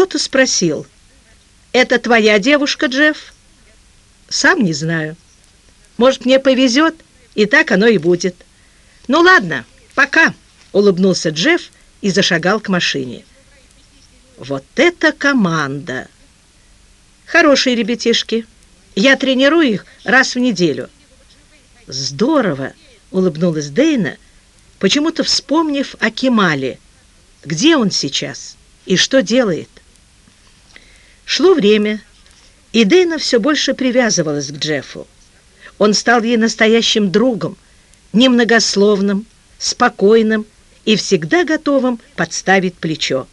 Кто-то спросил, «Это твоя девушка, Джефф?» «Сам не знаю. Может, мне повезет, и так оно и будет». «Ну ладно, пока», — улыбнулся Джефф и зашагал к машине. «Вот это команда!» «Хорошие ребятишки. Я тренирую их раз в неделю». «Здорово!» — улыбнулась Дейна, почему-то вспомнив о Кемале. «Где он сейчас и что делает?» Шло время, и Дейна все больше привязывалась к Джеффу. Он стал ей настоящим другом, немногословным, спокойным и всегда готовым подставить плечо.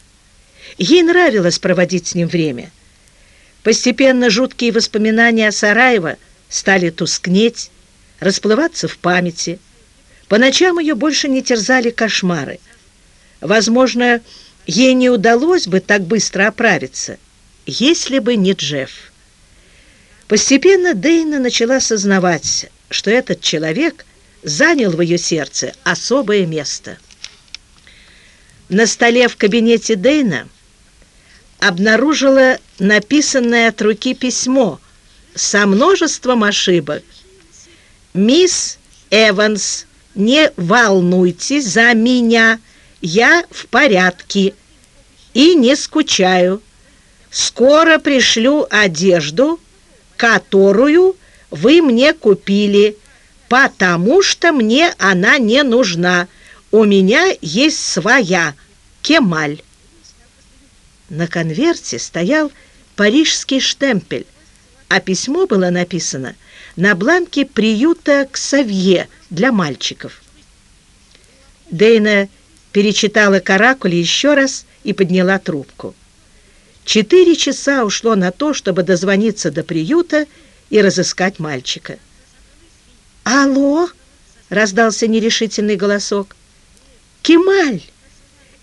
Ей нравилось проводить с ним время. Постепенно жуткие воспоминания о Сараево стали тускнеть, расплываться в памяти. По ночам ее больше не терзали кошмары. Возможно, ей не удалось бы так быстро оправиться – если бы не Джефф. Постепенно Дейна начала сознавать, что этот человек занял в ее сердце особое место. На столе в кабинете Дейна обнаружила написанное от руки письмо со множеством ошибок. «Мисс Эванс, не волнуйтесь за меня, я в порядке и не скучаю». Скоро пришлю одежду, которую вы мне купили, потому что мне она не нужна. У меня есть своя, Кемаль. На конверте стоял парижский штемпель, а письмо было написано на бланке приюта Ксавье для мальчиков. Дейна перечитала каракули еще раз и подняла трубку. Четыре часа ушло на то, чтобы дозвониться до приюта и разыскать мальчика. «Алло!» — раздался нерешительный голосок. «Кемаль!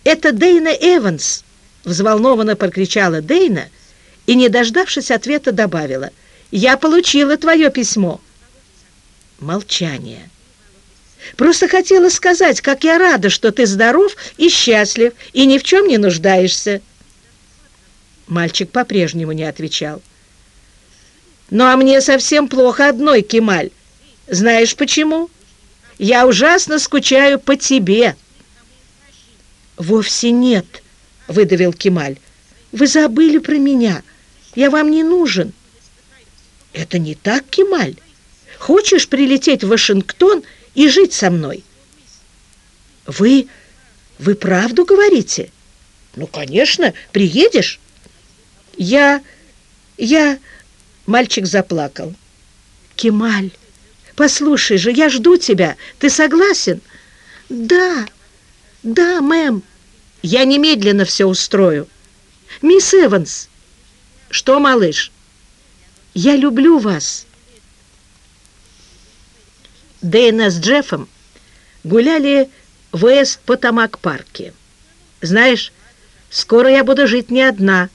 Это Дейна Эванс!» — взволнованно прокричала Дейна и, не дождавшись ответа, добавила. «Я получила твое письмо!» Молчание. «Просто хотела сказать, как я рада, что ты здоров и счастлив, и ни в чем не нуждаешься!» Мальчик по-прежнему не отвечал. «Ну, а мне совсем плохо одной, Кемаль. Знаешь почему? Я ужасно скучаю по тебе». «Вовсе нет», — выдавил Кемаль. «Вы забыли про меня. Я вам не нужен». «Это не так, Кемаль. Хочешь прилететь в Вашингтон и жить со мной?» «Вы... вы правду говорите?» «Ну, конечно. Приедешь?» Я... я...» Мальчик заплакал. «Кемаль, послушай же, я жду тебя. Ты согласен?» «Да, да, мэм. Я немедленно все устрою. Мисс Эванс!» «Что, малыш?» «Я люблю вас!» Дэйна с Джеффом гуляли в Эст-Потамак-парке. «Знаешь, скоро я буду жить не одна»,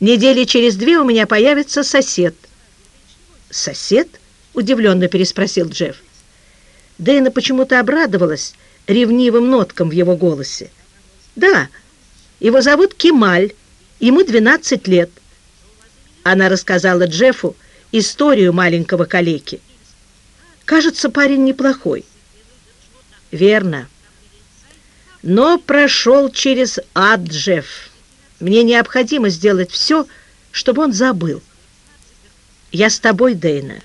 Недели через две у меня появится сосед». «Сосед?» — удивленно переспросил Джефф. Дэйна почему-то обрадовалась ревнивым ноткам в его голосе. «Да, его зовут Кемаль, ему 12 лет». Она рассказала Джеффу историю маленького калеки. «Кажется, парень неплохой». «Верно. Но прошел через ад Джефф». Мне необходимо сделать все, чтобы он забыл. Я с тобой, Дейна.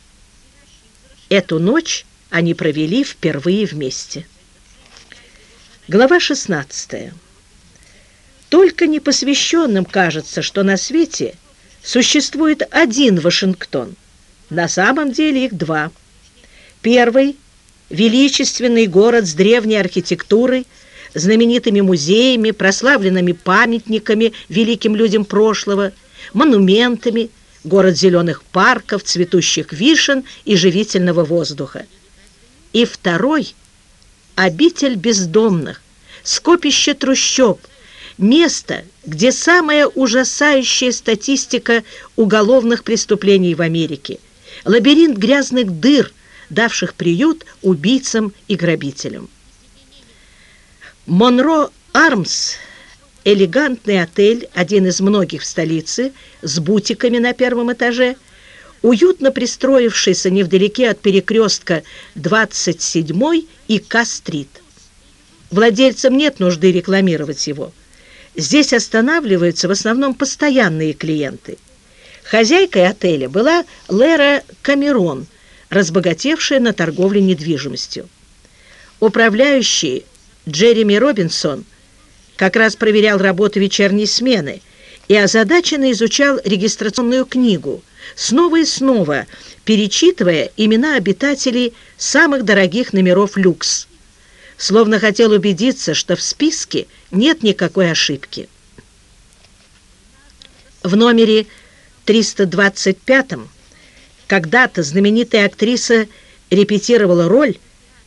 Эту ночь они провели впервые вместе. Глава 16. Только непосвященным кажется, что на свете существует один Вашингтон. На самом деле их два. Первый – величественный город с древней архитектурой – знаменитыми музеями, прославленными памятниками великим людям прошлого, монументами, город зеленых парков, цветущих вишен и живительного воздуха. И второй – обитель бездомных, скопище трущоб, место, где самая ужасающая статистика уголовных преступлений в Америке, лабиринт грязных дыр, давших приют убийцам и грабителям. Монро Армс элегантный отель, один из многих в столице, с бутиками на первом этаже, уютно пристроившийся невдалеке от перекрестка 27 и К-стрит. Владельцам нет нужды рекламировать его. Здесь останавливаются в основном постоянные клиенты. Хозяйкой отеля была Лера Камерон, разбогатевшая на торговле недвижимостью. Управляющий Джереми Робинсон как раз проверял работу вечерней смены и озадаченно изучал регистрационную книгу, снова и снова перечитывая имена обитателей самых дорогих номеров люкс, словно хотел убедиться, что в списке нет никакой ошибки. В номере 325 когда-то знаменитая актриса репетировала роль,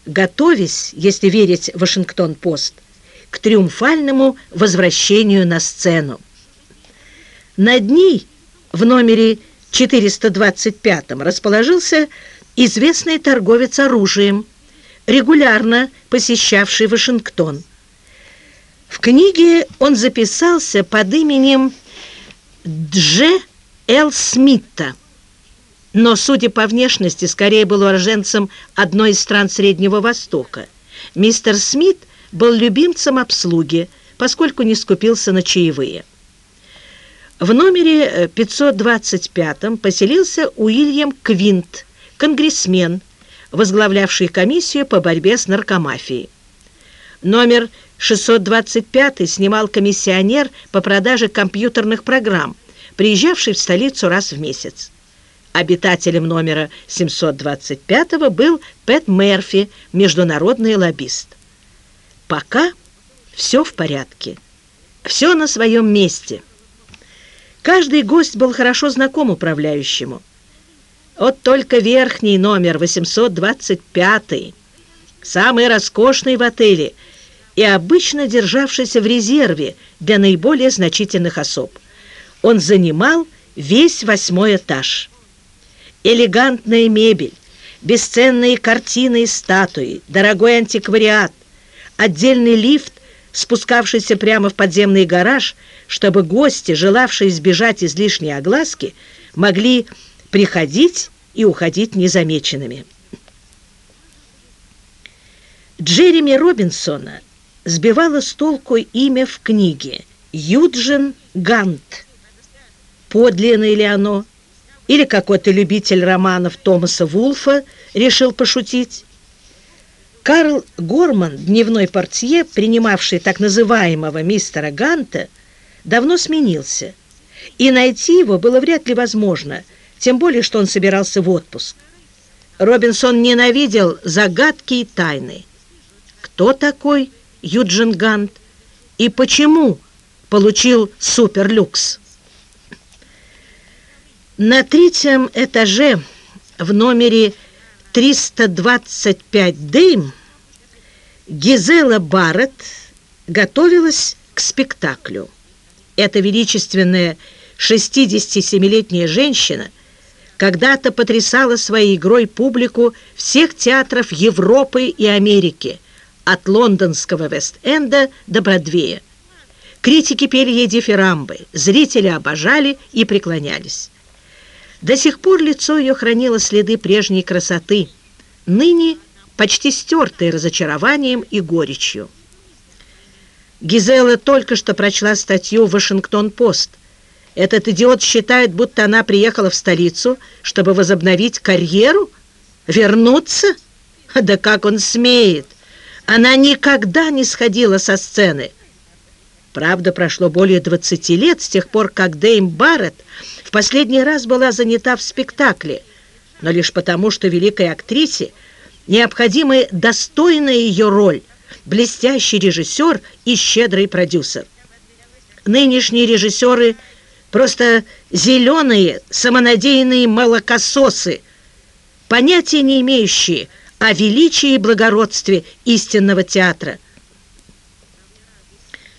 готовясь, если верить Вашингтон-Пост, к триумфальному возвращению на сцену. Над ней в номере 425 расположился известный торговец оружием, регулярно посещавший Вашингтон. В книге он записался под именем Дж. Л. Смита, но, судя по внешности, скорее был уроженцем одной из стран Среднего Востока. Мистер Смит был любимцем обслуги, поскольку не скупился на чаевые. В номере 525 поселился Уильям Квинт, конгрессмен, возглавлявший комиссию по борьбе с наркомафией. Номер 625 снимал комиссионер по продаже компьютерных программ, приезжавший в столицу раз в месяц. Обитателем номера 725 был Пэт Мерфи, международный лоббист. Пока все в порядке, все на своем месте. Каждый гость был хорошо знаком управляющему. Вот только верхний номер 825, самый роскошный в отеле и обычно державшийся в резерве для наиболее значительных особ. Он занимал весь восьмой этаж. Элегантная мебель, бесценные картины и статуи, дорогой антиквариат, отдельный лифт, спускавшийся прямо в подземный гараж, чтобы гости, желавшие избежать излишней огласки, могли приходить и уходить незамеченными. Джереми Робинсона сбивало с толку имя в книге Юджин Гант. Подлинное ли оно? Или какой-то любитель романов Томаса Вулфа решил пошутить? Карл Горман, дневной портье, принимавший так называемого мистера Ганта, давно сменился, и найти его было вряд ли возможно – тем более, что он собирался в отпуск. Робинсон ненавидел загадки и тайны. Кто такой Юджин Гант и почему получил суперлюкс? На третьем этаже в номере 325 Дейм Гизела Барретт готовилась к спектаклю. Эта величественная 67-летняя женщина – когда-то потрясала своей игрой публику всех театров Европы и Америки, от лондонского Вест-Энда до Бродвея. Критики пели ей дифирамбы, зрители обожали и преклонялись. До сих пор лицо ее хранило следы прежней красоты, ныне почти стертые разочарованием и горечью. Гизела только что прочла статью в «Вашингтон-Пост», этот идиот считает, будто она приехала в столицу, чтобы возобновить карьеру? Вернуться? Да как он смеет! Она никогда не сходила со сцены. Правда, прошло более 20 лет с тех пор, как Дэйм Барретт в последний раз была занята в спектакле, но лишь потому, что великой актрисе необходима достойная ее роль, блестящий режиссер и щедрый продюсер. Нынешние режиссеры – Просто зеленые самонадеянные молокососы, понятия не имеющие о величии и благородстве истинного театра.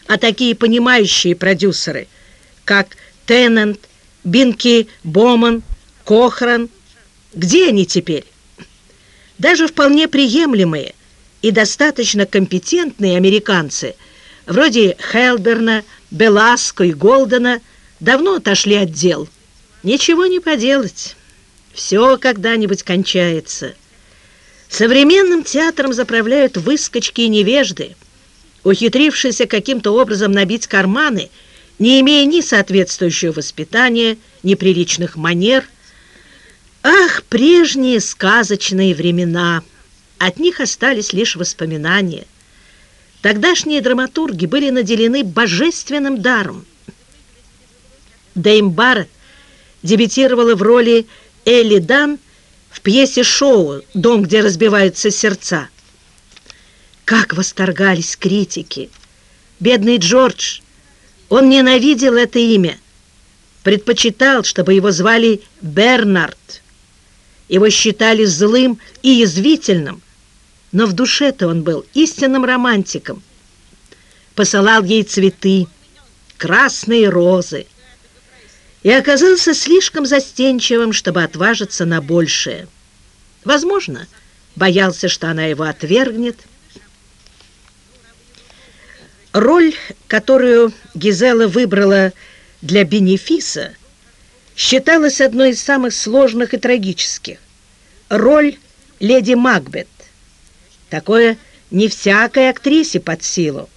А такие понимающие продюсеры, как Теннант, Бинки, Боман, Кохран, где они теперь? Даже вполне приемлемые и достаточно компетентные американцы, вроде Хелберна, Беласко и Голдена давно отошли от дел. Ничего не поделать. Все когда-нибудь кончается. Современным театром заправляют выскочки и невежды, ухитрившиеся каким-то образом набить карманы, не имея ни соответствующего воспитания, ни приличных манер. Ах, прежние сказочные времена! От них остались лишь воспоминания. Тогдашние драматурги были наделены божественным даром. Дэйм Барретт дебютировала в роли Элли Дан в пьесе «Шоу. Дом, где разбиваются сердца». Как восторгались критики! Бедный Джордж, он ненавидел это имя, предпочитал, чтобы его звали Бернард. Его считали злым и язвительным, но в душе-то он был истинным романтиком. Посылал ей цветы, красные розы, и оказался слишком застенчивым, чтобы отважиться на большее. Возможно, боялся, что она его отвергнет. Роль, которую Гизела выбрала для бенефиса, считалась одной из самых сложных и трагических. Роль леди Макбет. Такое не всякой актрисе под силу.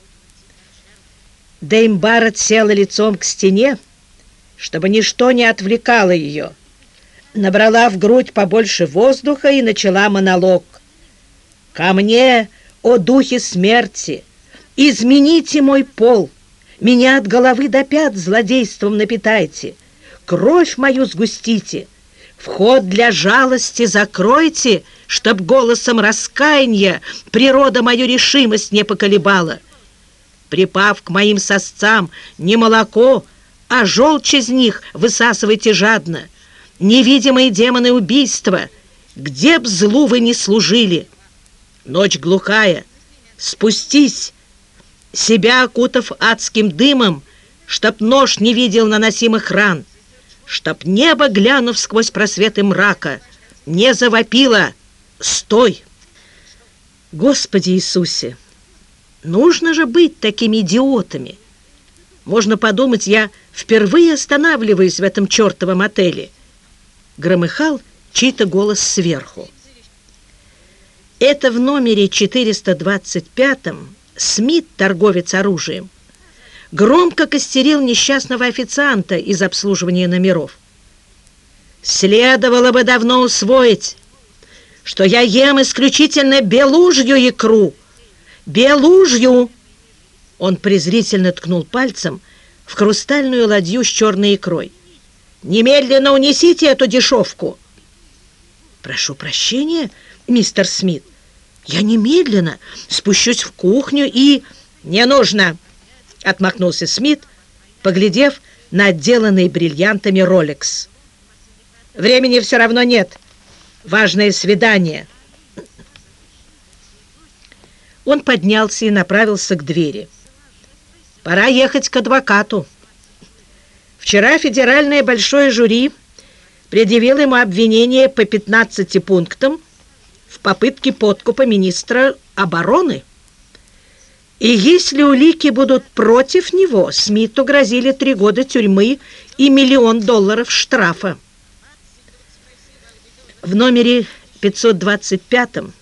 Дэйм Барретт села лицом к стене, чтобы ничто не отвлекало ее. Набрала в грудь побольше воздуха и начала монолог. «Ко мне, о духе смерти, измените мой пол, меня от головы до пят злодейством напитайте, кровь мою сгустите, вход для жалости закройте, чтоб голосом раскаяния природа мою решимость не поколебала. Припав к моим сосцам не молоко, а желчь из них высасывайте жадно. Невидимые демоны убийства, где б злу вы не служили. Ночь глухая, спустись, себя окутав адским дымом, чтоб нож не видел наносимых ран, чтоб небо, глянув сквозь просветы мрака, не завопило «Стой!» Господи Иисусе, нужно же быть такими идиотами! Можно подумать, я впервые останавливаюсь в этом чертовом отеле. Громыхал чей-то голос сверху. Это в номере 425 Смит, торговец оружием, громко костерил несчастного официанта из обслуживания номеров. «Следовало бы давно усвоить, что я ем исключительно белужью икру. Белужью!» Он презрительно ткнул пальцем в хрустальную ладью с черной икрой. «Немедленно унесите эту дешевку!» «Прошу прощения, мистер Смит, я немедленно спущусь в кухню и...» «Не нужно!» — отмахнулся Смит, поглядев на отделанный бриллиантами Ролекс. «Времени все равно нет. Важное свидание». Он поднялся и направился к двери. Пора ехать к адвокату. Вчера федеральное большое жюри предъявило ему обвинение по 15 пунктам в попытке подкупа министра обороны. И если улики будут против него, Смиту грозили три года тюрьмы и миллион долларов штрафа. В номере 525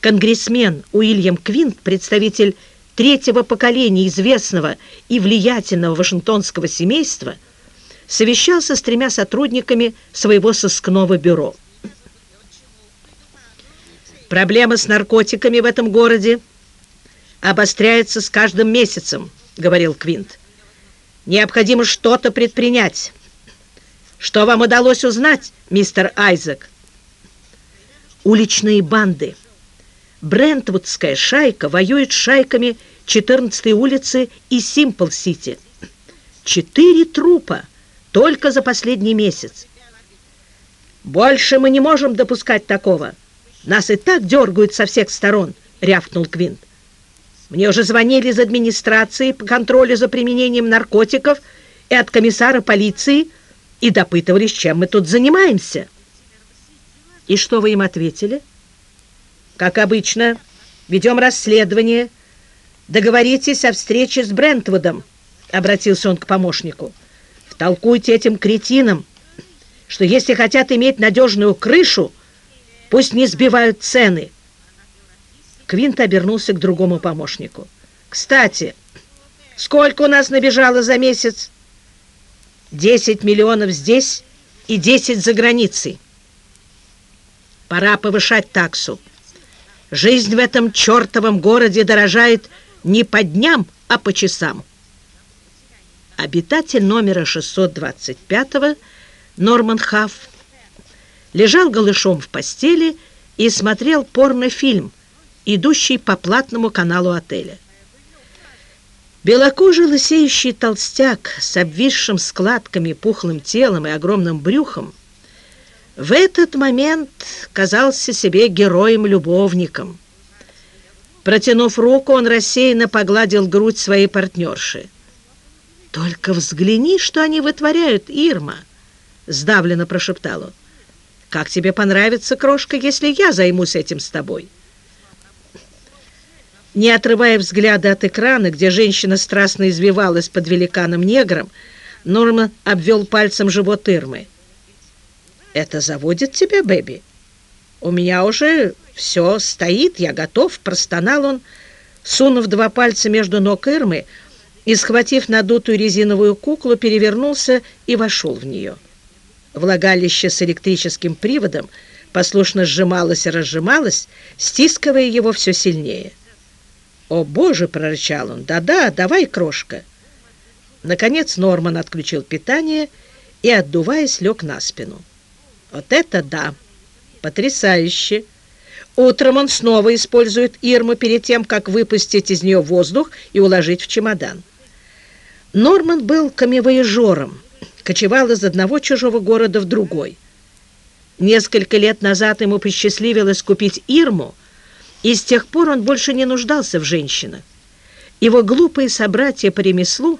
конгрессмен Уильям Квинт, представитель третьего поколения известного и влиятельного вашингтонского семейства, совещался с тремя сотрудниками своего сыскного бюро. «Проблема с наркотиками в этом городе обостряется с каждым месяцем», — говорил Квинт. «Необходимо что-то предпринять. Что вам удалось узнать, мистер Айзек?» «Уличные банды» Брентвудская шайка воюет с шайками 14-й улицы и Симпл-Сити. Четыре трупа только за последний месяц. «Больше мы не можем допускать такого. Нас и так дергают со всех сторон», — рявкнул Квинт. «Мне уже звонили из администрации по контролю за применением наркотиков и от комиссара полиции и допытывались, чем мы тут занимаемся». «И что вы им ответили?» Как обычно, ведем расследование. Договоритесь о встрече с Брентвудом. — обратился он к помощнику, — «втолкуйте этим кретинам, что если хотят иметь надежную крышу, пусть не сбивают цены». Квинт обернулся к другому помощнику. «Кстати, сколько у нас набежало за месяц?» «Десять миллионов здесь и десять за границей. Пора повышать таксу. Жизнь в этом чертовом городе дорожает не по дням, а по часам». Обитатель номера 625 Норман Хафф лежал голышом в постели и смотрел порнофильм, идущий по платному каналу отеля. Белокожий лысеющий толстяк с обвисшим складками, пухлым телом и огромным брюхом в этот момент казался себе героем-любовником. Протянув руку, он рассеянно погладил грудь своей партнерши. «Только взгляни, что они вытворяют, Ирма!» — сдавленно прошептал он. «Как тебе понравится, крошка, если я займусь этим с тобой?» Не отрывая взгляда от экрана, где женщина страстно извивалась под великаном-негром, Норман обвел пальцем живот Ирмы. «Это заводит тебя, Бэби? У меня уже все стоит, я готов», — простонал он, сунув два пальца между ног Ирмы и, схватив надутую резиновую куклу, перевернулся и вошел в нее. Влагалище с электрическим приводом послушно сжималось и разжималось, стискивая его все сильнее. «О, Боже!» — прорычал он. «Да-да, давай, крошка!» Наконец Норман отключил питание и, отдуваясь, лег на спину. «Вот это да! Потрясающе!» Утром он снова использует Ирму перед тем, как выпустить из нее воздух и уложить в чемодан. Норман был камевояжером, кочевал из одного чужого города в другой. Несколько лет назад ему посчастливилось купить Ирму — и с тех пор он больше не нуждался в женщинах. Его глупые собратья по ремеслу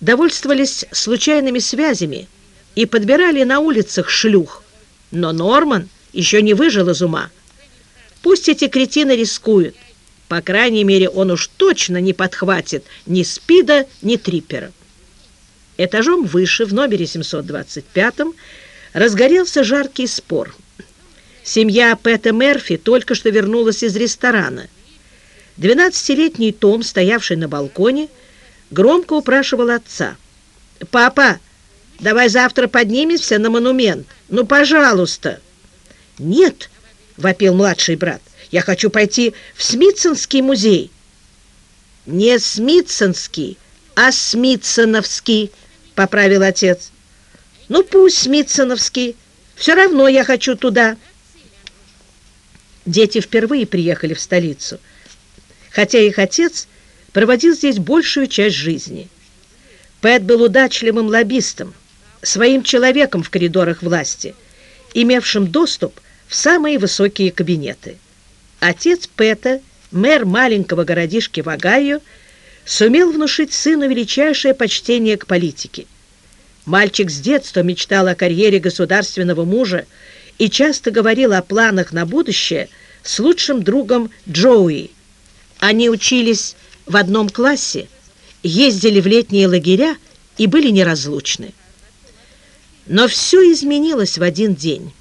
довольствовались случайными связями и подбирали на улицах шлюх. Но Норман еще не выжил из ума. Пусть эти кретины рискуют. По крайней мере, он уж точно не подхватит ни спида, ни триппера. Этажом выше, в номере 725, разгорелся жаркий спор – Семья Пэта Мерфи только что вернулась из ресторана. Двенадцатилетний Том, стоявший на балконе, громко упрашивал отца. «Папа, давай завтра поднимемся на монумент. Ну, пожалуйста!» «Нет!» — вопил младший брат. «Я хочу пойти в Смитсонский музей». «Не Смитсонский, а Смитсоновский», — поправил отец. «Ну, пусть Смитсоновский. Все равно я хочу туда». Дети впервые приехали в столицу, хотя их отец проводил здесь большую часть жизни. Пэт был удачливым лоббистом, своим человеком в коридорах власти, имевшим доступ в самые высокие кабинеты. Отец Пэта, мэр маленького городишки в Огайо, сумел внушить сыну величайшее почтение к политике. Мальчик с детства мечтал о карьере государственного мужа и часто говорил о планах на будущее с лучшим другом Джоуи. Они учились в одном классе, ездили в летние лагеря и были неразлучны. Но все изменилось в один день.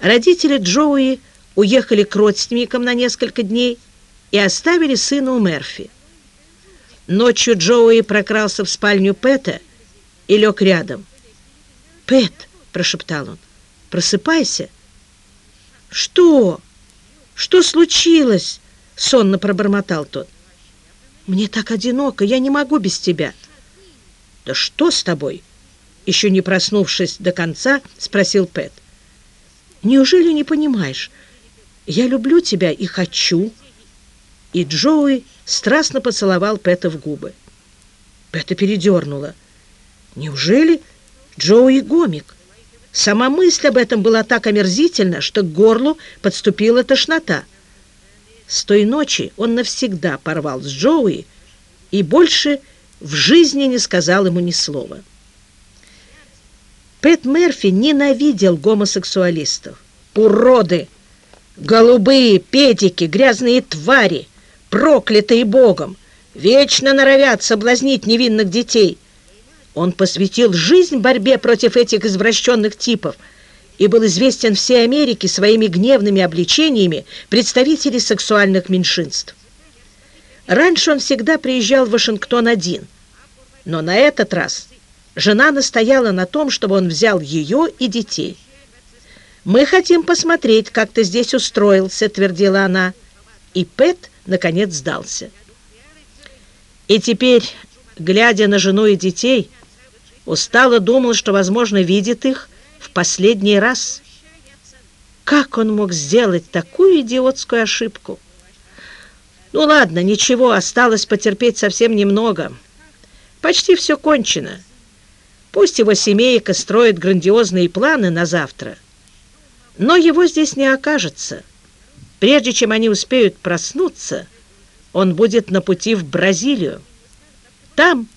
Родители Джоуи уехали к родственникам на несколько дней и оставили сына у Мерфи. Ночью Джоуи прокрался в спальню Пэта и лег рядом. «Пэт!» – прошептал он. Просыпайся. Что? Что случилось? Сонно пробормотал тот. Мне так одиноко, я не могу без тебя. Да что с тобой? Еще не проснувшись до конца, спросил Пэт. Неужели не понимаешь? Я люблю тебя и хочу. И Джоуи страстно поцеловал Пэта в губы. Пэта передернула. Неужели Джоуи гомик? Сама мысль об этом была так омерзительна, что к горлу подступила тошнота. С той ночи он навсегда порвал с Джоуи и больше в жизни не сказал ему ни слова. Пэт Мерфи ненавидел гомосексуалистов. Уроды! Голубые, педики, грязные твари, проклятые Богом! Вечно норовят соблазнить невинных детей. Он посвятил жизнь борьбе против этих извращенных типов и был известен всей Америке своими гневными обличениями представителей сексуальных меньшинств. Раньше он всегда приезжал в Вашингтон один, но на этот раз жена настояла на том, чтобы он взял ее и детей. «Мы хотим посмотреть, как ты здесь устроился», — твердила она, и Пэт, наконец, сдался. И теперь, глядя на жену и детей, устало думал, что, возможно, видит их в последний раз. Как он мог сделать такую идиотскую ошибку? Ну ладно, ничего, осталось потерпеть совсем немного. Почти все кончено. Пусть его семейка строит грандиозные планы на завтра, но его здесь не окажется. Прежде чем они успеют проснуться, он будет на пути в Бразилию, там,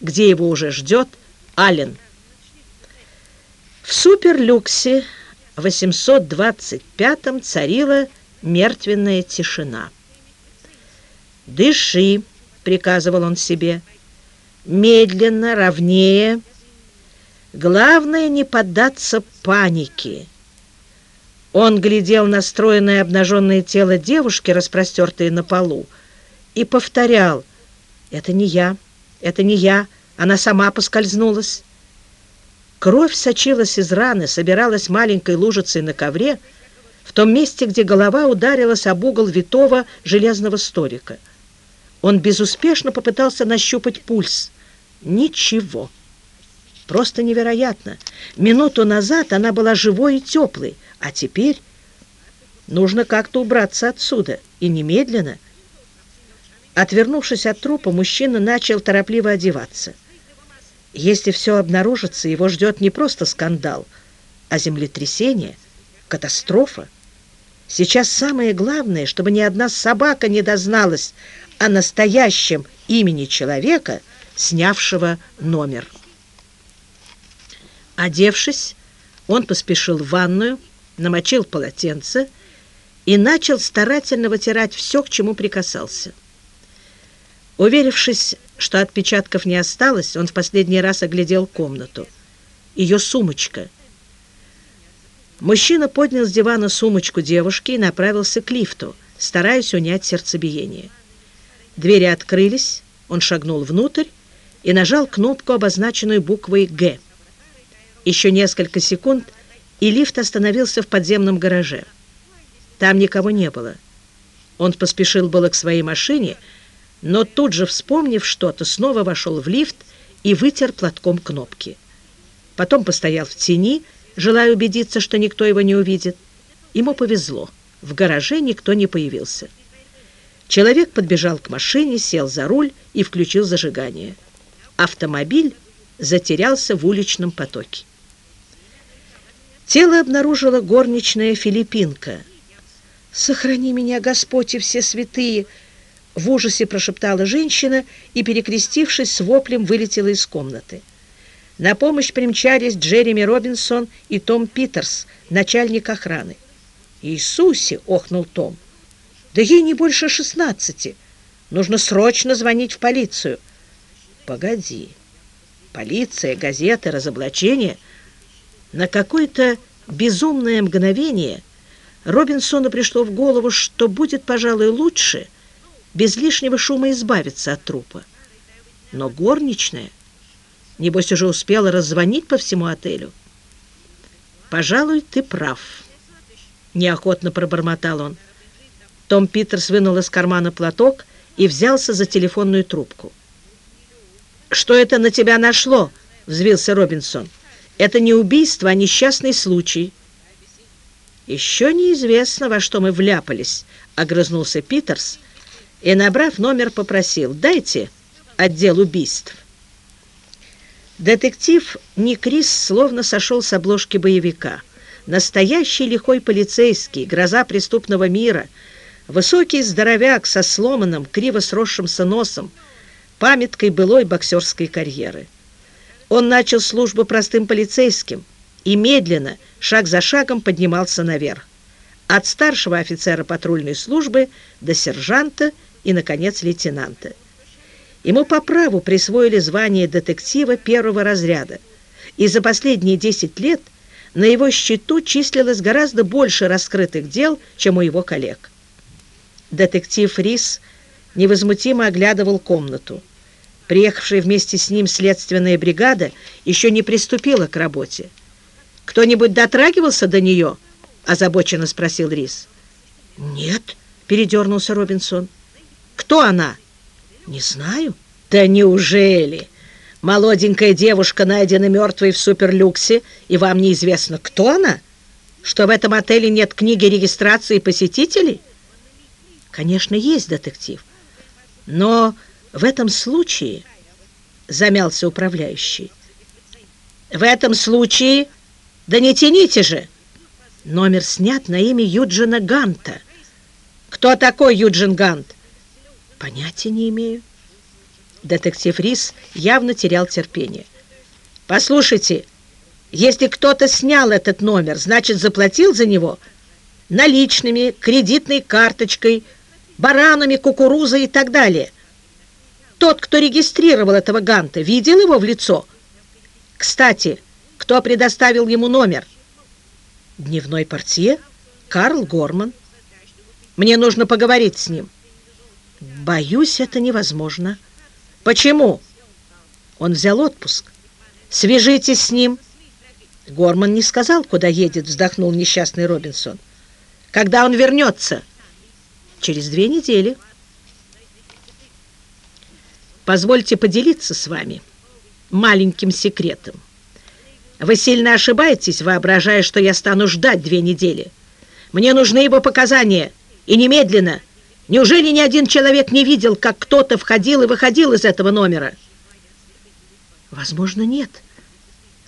где его уже ждет Аллен. В суперлюксе 825-м царила мертвенная тишина. «Дыши», — приказывал он себе, — «медленно, ровнее. Главное не поддаться панике». Он глядел на стройное обнаженное тело девушки, распростертое на полу, и повторял «Это не я, это не я, она сама поскользнулась». Кровь сочилась из раны, собиралась маленькой лужицей на ковре, в том месте, где голова ударилась об угол витого железного столика. Он безуспешно попытался нащупать пульс. Ничего. Просто невероятно. Минуту назад она была живой и теплой, а теперь нужно как-то убраться отсюда, и немедленно. Отвернувшись от трупа, мужчина начал торопливо одеваться. Если все обнаружится, его ждет не просто скандал, а землетрясение, катастрофа. Сейчас самое главное, чтобы ни одна собака не дозналась о настоящем имени человека, снявшего номер. Одевшись, он поспешил в ванную, намочил полотенце и начал старательно вытирать все, к чему прикасался. Уверившись, что отпечатков не осталось, он в последний раз оглядел комнату. Ее сумочка. Мужчина поднял с дивана сумочку девушки и направился к лифту, стараясь унять сердцебиение. Двери открылись, он шагнул внутрь и нажал кнопку, обозначенную буквой «Г». Еще несколько секунд, и лифт остановился в подземном гараже. Там никого не было. Он поспешил было к своей машине, но тут же, вспомнив что-то, снова вошел в лифт и вытер платком кнопки. Потом постоял в тени, желая убедиться, что никто его не увидит. Ему повезло. В гараже никто не появился. Человек подбежал к машине, сел за руль и включил зажигание. Автомобиль затерялся в уличном потоке. Тело обнаружила горничная филиппинка. «Сохрани меня, Господь и все святые!» В ужасе прошептала женщина и, перекрестившись с воплем, вылетела из комнаты. На помощь примчались Джереми Робинсон и Том Питерс, начальник охраны. «Иисусе!» — охнул Том. Да ей не больше шестнадцати. Нужно срочно звонить в полицию. Погоди. Полиция, газеты, разоблачения. На какое-то безумное мгновение Робинсону пришло в голову, что будет, пожалуй, лучше без лишнего шума избавиться от трупа. Но горничная, небось, уже успела раззвонить по всему отелю. «Пожалуй, ты прав», — неохотно пробормотал он. Том Питерс вынул из кармана платок и взялся за телефонную трубку. «Что это на тебя нашло?» — взвился Робинсон. «Это не убийство, а несчастный случай». «Еще неизвестно, во что мы вляпались», — огрызнулся Питерс и, набрав номер, попросил «Дайте отдел убийств». Детектив Никрис словно сошел с обложки боевика. Настоящий лихой полицейский, гроза преступного мира — Высокий здоровяк со сломанным, криво сросшимся носом, памяткой былой боксерской карьеры. Он начал службу простым полицейским и медленно, шаг за шагом, поднимался наверх. От старшего офицера патрульной службы до сержанта и, наконец, лейтенанта. Ему по праву присвоили звание детектива первого разряда, и за последние 10 лет на его счету числилось гораздо больше раскрытых дел, чем у его коллег. Детектив Рис невозмутимо оглядывал комнату. Приехавшая вместе с ним следственная бригада еще не приступила к работе. «Кто-нибудь дотрагивался до нее?» — озабоченно спросил Рис. «Нет», — передернулся Робинсон. «Кто она?» «Не знаю». «Да неужели? Молоденькая девушка найдена мертвой в суперлюксе, и вам неизвестно, кто она? Что в этом отеле нет книги регистрации посетителей?» «Конечно, есть детектив. Но в этом случае...» — замялся управляющий. «В этом случае...» «Да не тяните же!» Номер снят на имя Юджина Ганта. «Кто такой Юджин Гант?» Понятия не имею. Детектив Рис явно терял терпение. Послушайте, если кто-то снял этот номер, значит, заплатил за него наличными, кредитной карточкой, баранами, кукурузой и так далее. Тот, кто регистрировал этого Ганта, видел его в лицо? Кстати, кто предоставил ему номер? Дневной портье Карл Горман. Мне нужно поговорить с ним. Боюсь, это невозможно. Почему? Он взял отпуск. Свяжитесь с ним. Горман не сказал, куда едет, вздохнул несчастный Робинсон. Когда он вернется? Через две недели. Позвольте поделиться с вами маленьким секретом. Вы сильно ошибаетесь, воображая, что я стану ждать две недели. Мне нужны его показания, и немедленно. Неужели ни один человек не видел, как кто-то входил и выходил из этого номера? Возможно, нет.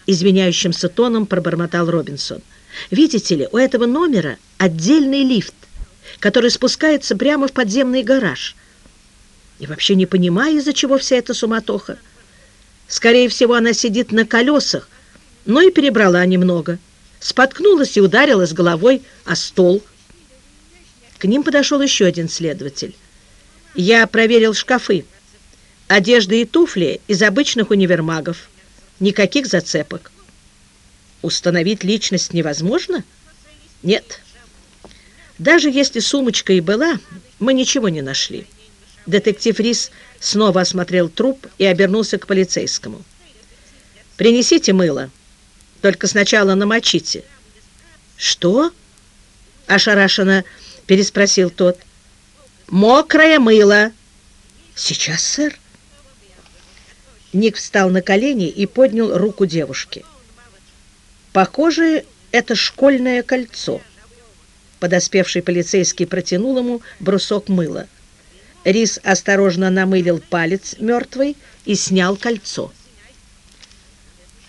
Извиняющимся тоном пробормотал Робинсон. Видите ли, у этого номера отдельный лифт, который спускается прямо в подземный гараж. И вообще не понимаю, из-за чего вся эта суматоха. Скорее всего, она сидит на колесах, но и перебрала немного. Споткнулась и ударилась головой о стол, к ним подошел еще один следователь. Я проверил шкафы. Одежда и туфли из обычных универмагов. Никаких зацепок. Установить личность невозможно? Нет. Даже если сумочка и была, мы ничего не нашли. Детектив Рис снова осмотрел труп и обернулся к полицейскому. «Принесите мыло, только сначала намочите». «Что?» – ошарашенно — переспросил тот. «Мокрое мыло!» «Сейчас, сэр!» Ник встал на колени и поднял руку девушки. «Похоже, это школьное кольцо». Подоспевший полицейский протянул ему брусок мыла. Рис осторожно намылил палец мертвый и снял кольцо.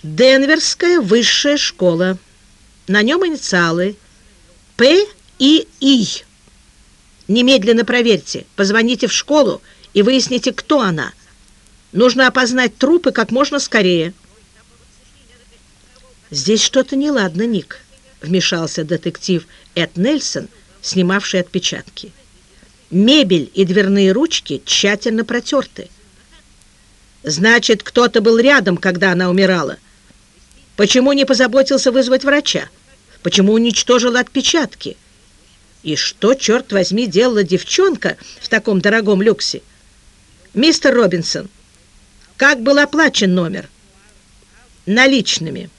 «Денверская высшая школа. На нем инициалы П и И. Немедленно проверьте, позвоните в школу и выясните, кто она. Нужно опознать трупы как можно скорее. Здесь что-то неладно, Ник, вмешался детектив Эд Нельсон, снимавший отпечатки. Мебель и дверные ручки тщательно протерты. Значит, кто-то был рядом, когда она умирала. Почему не позаботился вызвать врача? Почему уничтожил отпечатки? И что, черт возьми, делала девчонка в таком дорогом люксе? Мистер Робинсон, как был оплачен номер? Наличными.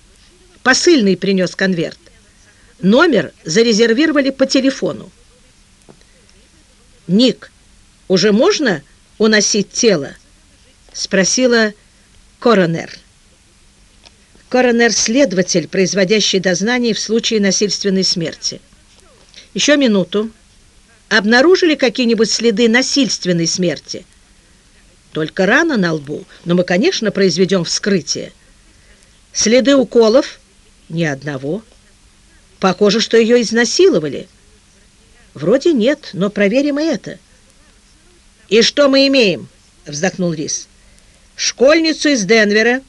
Посыльный принес конверт. Номер зарезервировали по телефону. «Ник, уже можно уносить тело?» Спросила коронер. Коронер-следователь, производящий дознание в случае насильственной смерти. Еще минуту. Обнаружили какие-нибудь следы насильственной смерти? Только рана на лбу, но мы, конечно, произведем вскрытие. Следы уколов? Ни одного. Похоже, что ее изнасиловали. Вроде нет, но проверим и это. И что мы имеем? Вздохнул Рис. Школьницу из Денвера,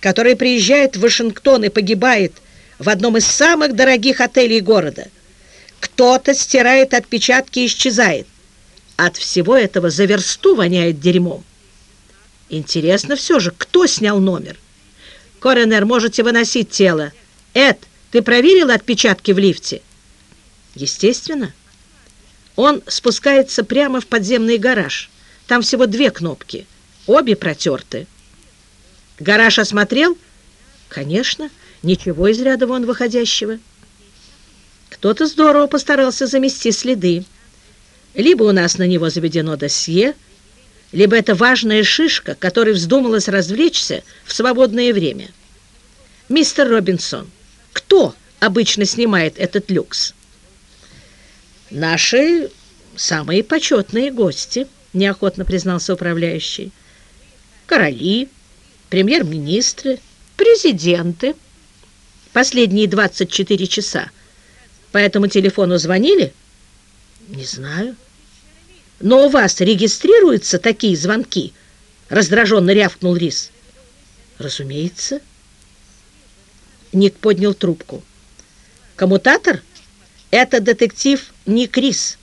которая приезжает в Вашингтон и погибает в одном из самых дорогих отелей города – кто-то стирает отпечатки и исчезает. От всего этого за версту воняет дерьмом. Интересно все же, кто снял номер? Коронер, можете выносить тело. Эд, ты проверил отпечатки в лифте? Естественно. Он спускается прямо в подземный гараж. Там всего две кнопки. Обе протерты. Гараж осмотрел? Конечно, ничего из ряда вон выходящего. Кто-то здорово постарался замести следы. Либо у нас на него заведено досье, либо это важная шишка, которой вздумалась развлечься в свободное время. Мистер Робинсон, кто обычно снимает этот люкс? Наши самые почетные гости, неохотно признался управляющий. Короли, премьер-министры, президенты. Последние 24 часа. По этому телефону звонили? Не знаю. Но у вас регистрируются такие звонки? Раздраженно рявкнул Рис. Разумеется. Ник поднял трубку. Коммутатор? Это детектив Ник Рис.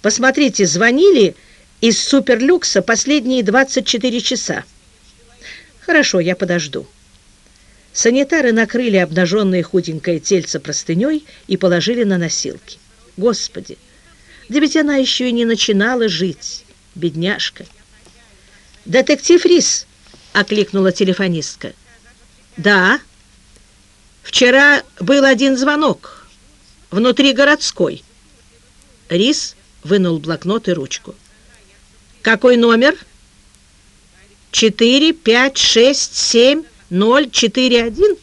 Посмотрите, звонили из Суперлюкса последние 24 часа. Хорошо, я подожду. Санитары накрыли обнаженное худенькое тельце простыней и положили на носилки. Господи! Да ведь она еще и не начинала жить, бедняжка. «Детектив Рис!» — окликнула телефонистка. «Да. Вчера был один звонок. Внутри городской». Рис вынул блокнот и ручку. «Какой номер?» «Четыре, пять, шесть, семь, ноль, четыре, один?»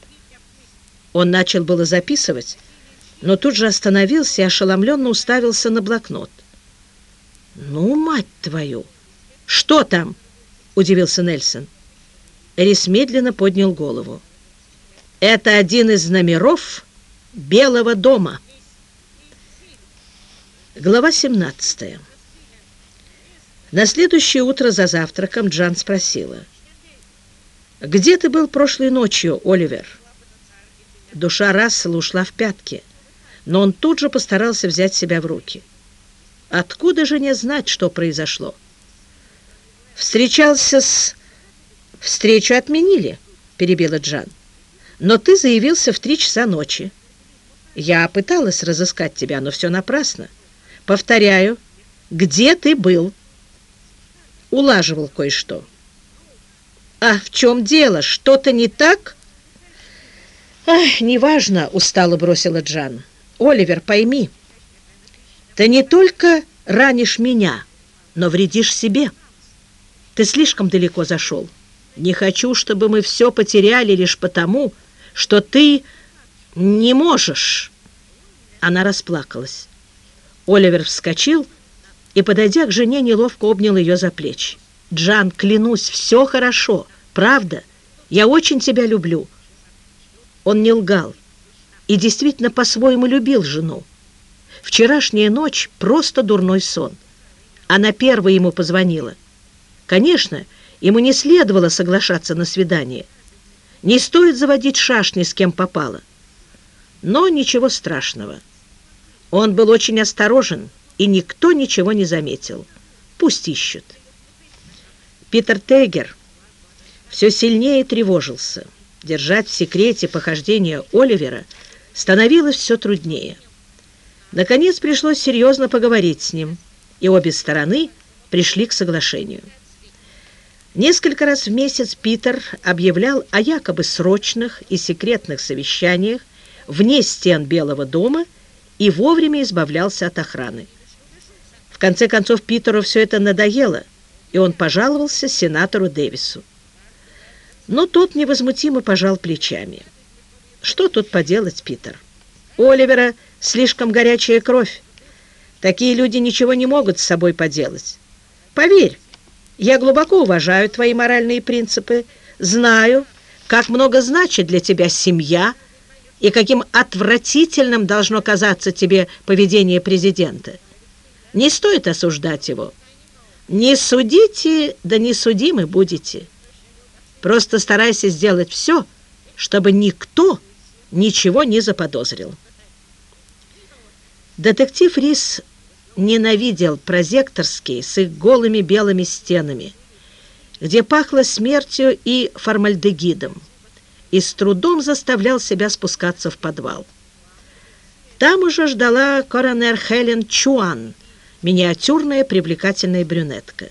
Он начал было записывать, но тут же остановился и ошеломленно уставился на блокнот. «Ну, мать твою! Что там?» — удивился Нельсон. Эрис медленно поднял голову. «Это один из номеров Белого дома». Глава 17 На следующее утро за завтраком Джан спросила. «Где ты был прошлой ночью, Оливер?» Душа Рассела ушла в пятки но он тут же постарался взять себя в руки. Откуда же не знать, что произошло? Встречался с... Встречу отменили, перебила Джан. Но ты заявился в три часа ночи. Я пыталась разыскать тебя, но все напрасно. Повторяю, где ты был? Улаживал кое-что. А в чем дело? Что-то не так? Ах, неважно, устало бросила Джан. Оливер, пойми, ты не только ранишь меня, но вредишь себе. Ты слишком далеко зашел. Не хочу, чтобы мы все потеряли лишь потому, что ты не можешь. Она расплакалась. Оливер вскочил и, подойдя к жене, неловко обнял ее за плечи. «Джан, клянусь, все хорошо, правда. Я очень тебя люблю». Он не лгал и действительно по-своему любил жену. Вчерашняя ночь — просто дурной сон. Она первой ему позвонила. Конечно, ему не следовало соглашаться на свидание. Не стоит заводить шашни с кем попало. Но ничего страшного. Он был очень осторожен, и никто ничего не заметил. Пусть ищут. Питер Тегер все сильнее тревожился. Держать в секрете похождения Оливера — становилось все труднее. Наконец пришлось серьезно поговорить с ним, и обе стороны пришли к соглашению. Несколько раз в месяц Питер объявлял о якобы срочных и секретных совещаниях вне стен Белого дома и вовремя избавлялся от охраны. В конце концов Питеру все это надоело, и он пожаловался сенатору Дэвису. Но тот невозмутимо пожал плечами. Что тут поделать, Питер? Оливера слишком горячая кровь. Такие люди ничего не могут с собой поделать. Поверь, я глубоко уважаю твои моральные принципы, знаю, как много значит для тебя семья и каким отвратительным должно казаться тебе поведение президента. Не стоит осуждать его. Не судите, да не судимы будете. Просто старайся сделать все, чтобы никто ничего не заподозрил. Детектив Рис ненавидел прозекторские с их голыми белыми стенами, где пахло смертью и формальдегидом, и с трудом заставлял себя спускаться в подвал. Там уже ждала коронер Хелен Чуан, миниатюрная привлекательная брюнетка.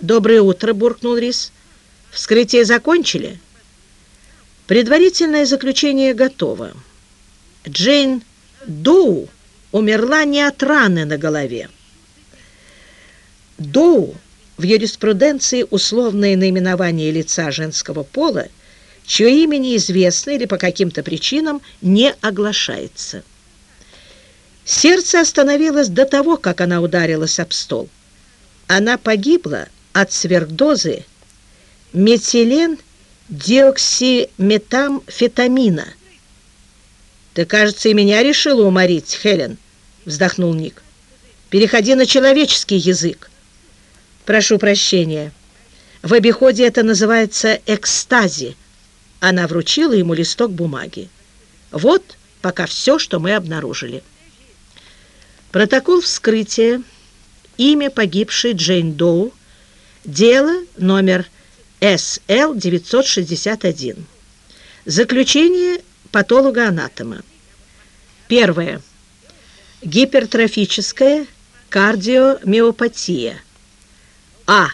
«Доброе утро», — буркнул Рис. «Вскрытие закончили?» Предварительное заключение готово. Джейн Доу умерла не от раны на голове. Доу в юриспруденции условное наименование лица женского пола, чье имя неизвестно или по каким-то причинам не оглашается. Сердце остановилось до того, как она ударилась об стол. Она погибла от сверхдозы метилен диоксиметамфетамина. «Ты, кажется, и меня решила уморить, Хелен», — вздохнул Ник. «Переходи на человеческий язык». «Прошу прощения. В обиходе это называется экстази». Она вручила ему листок бумаги. «Вот пока все, что мы обнаружили». Протокол вскрытия, имя погибшей Джейн Доу, дело номер СЛ-961. Заключение патолога-анатома. Первое. Гипертрофическая кардиомиопатия. А.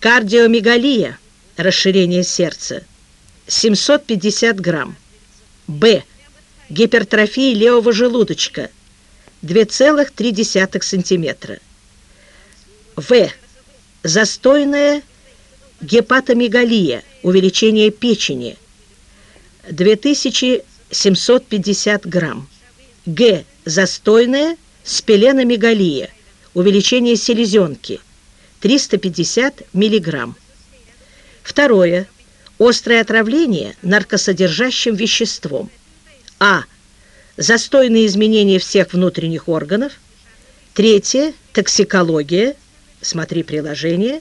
Кардиомегалия, расширение сердца, 750 грамм. Б. Гипертрофия левого желудочка, 2,3 сантиметра. В. Застойная гепатомегалия, увеличение печени, 2750 грамм. Г. Застойная спеленомегалия, увеличение селезенки, 350 миллиграмм. Второе. Острое отравление наркосодержащим веществом. А застойные изменения всех внутренних органов. Третье – токсикология, смотри приложение.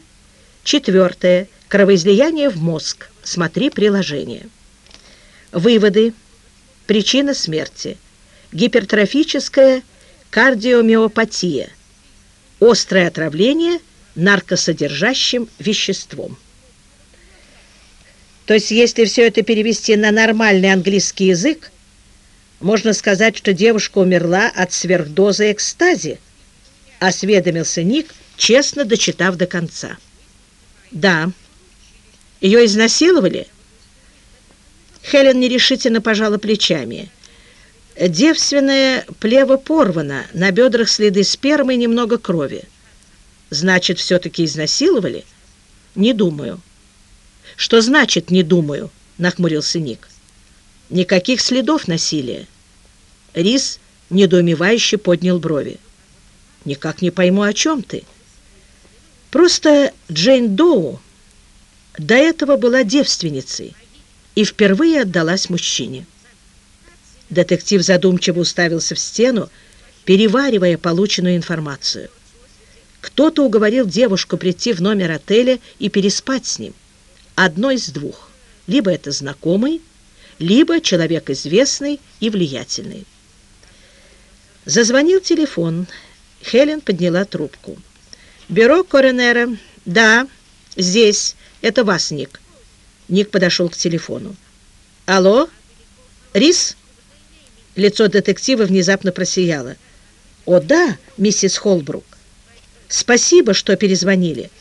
Четвертое – кровоизлияние в мозг, смотри приложение. Выводы. Причина смерти. Гипертрофическая кардиомиопатия. Острое отравление наркосодержащим веществом. То есть, если все это перевести на нормальный английский язык, можно сказать, что девушка умерла от сверхдозы экстази, осведомился Ник, честно дочитав до конца. Да. Ее изнасиловали? Хелен нерешительно пожала плечами. Девственное плево порвано, на бедрах следы спермы и немного крови. Значит, все-таки изнасиловали? Не думаю. Что значит «не думаю», нахмурился Ник. Никаких следов насилия. Рис недоумевающе поднял брови. «Никак не пойму, о чем ты. Просто Джейн Доу до этого была девственницей и впервые отдалась мужчине». Детектив задумчиво уставился в стену, переваривая полученную информацию. Кто-то уговорил девушку прийти в номер отеля и переспать с ним. Одно из двух. Либо это знакомый, либо человек известный и влиятельный. Зазвонил телефон. Хелен подняла трубку. «Бюро коронера. Да, здесь. Это вас, Ник». Ник подошел к телефону. «Алло? Рис?» Лицо детектива внезапно просияло. «О, да, миссис Холбрук. Спасибо, что перезвонили.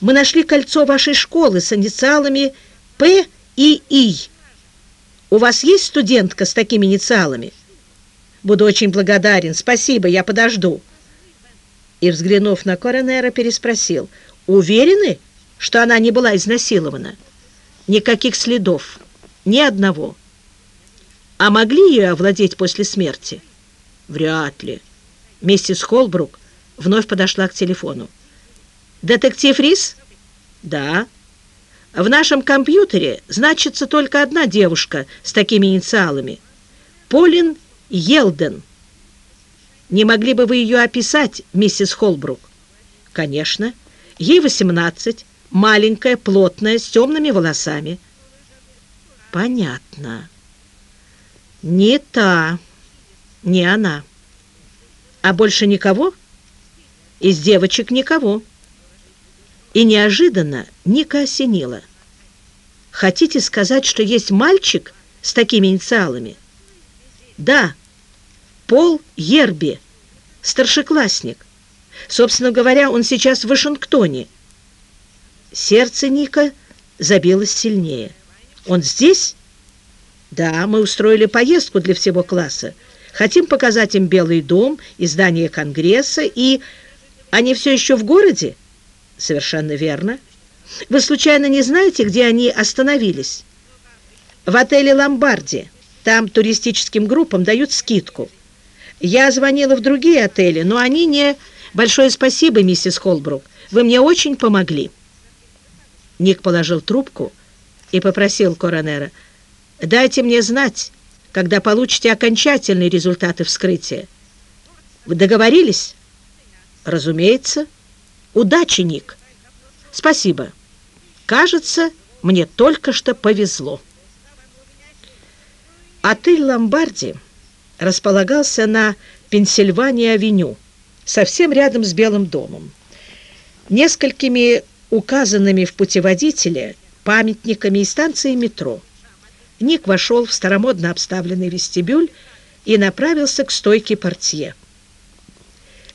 Мы нашли кольцо вашей школы с инициалами «П» и «И». У вас есть студентка с такими инициалами?» Буду очень благодарен. Спасибо, я подожду». И, взглянув на коронера, переспросил. «Уверены, что она не была изнасилована?» «Никаких следов. Ни одного». «А могли ее овладеть после смерти?» «Вряд ли». Миссис Холбрук вновь подошла к телефону. «Детектив Рис?» «Да». «В нашем компьютере значится только одна девушка с такими инициалами. Полин Елден. Не могли бы вы ее описать, миссис Холбрук? Конечно. Ей 18, маленькая, плотная, с темными волосами. Понятно. Не та, не она. А больше никого? Из девочек никого. И неожиданно Ника осенила. «Хотите сказать, что есть мальчик с такими инициалами?» «Да, Пол Ерби, старшеклассник. Собственно говоря, он сейчас в Вашингтоне». Сердце Ника забилось сильнее. «Он здесь?» «Да, мы устроили поездку для всего класса. Хотим показать им Белый дом и здание Конгресса, и... Они все еще в городе?» «Совершенно верно. Вы случайно не знаете, где они остановились?» «В отеле «Ломбарди». Там туристическим группам дают скидку. Я звонила в другие отели, но они не... Большое спасибо, миссис Холбрук. Вы мне очень помогли». Ник положил трубку и попросил коронера, «Дайте мне знать, когда получите окончательные результаты вскрытия. Вы договорились?» «Разумеется. Удачи, Ник!» «Спасибо. Кажется, мне только что повезло». Отель «Ломбарди» располагался на Пенсильвания-авеню, совсем рядом с Белым домом. Несколькими указанными в путеводителе памятниками и станцией метро. Ник вошел в старомодно обставленный вестибюль и направился к стойке портье.